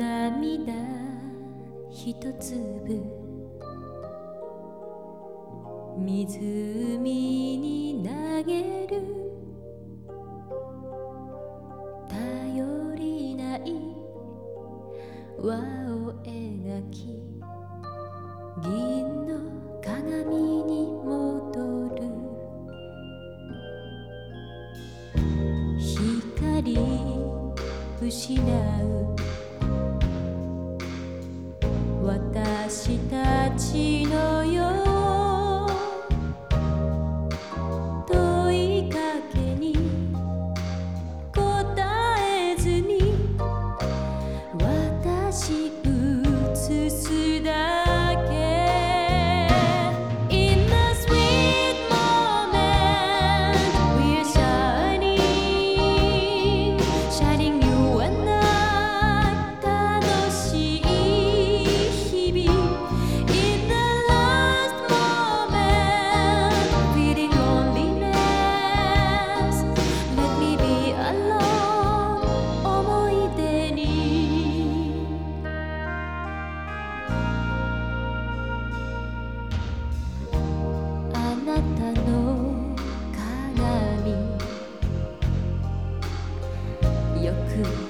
涙一粒。湖に投げる。頼りない。輪を描き。銀の鏡に戻る。光失う。街の 기억 그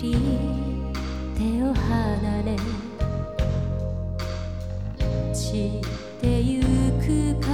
り手を離れ散ってゆく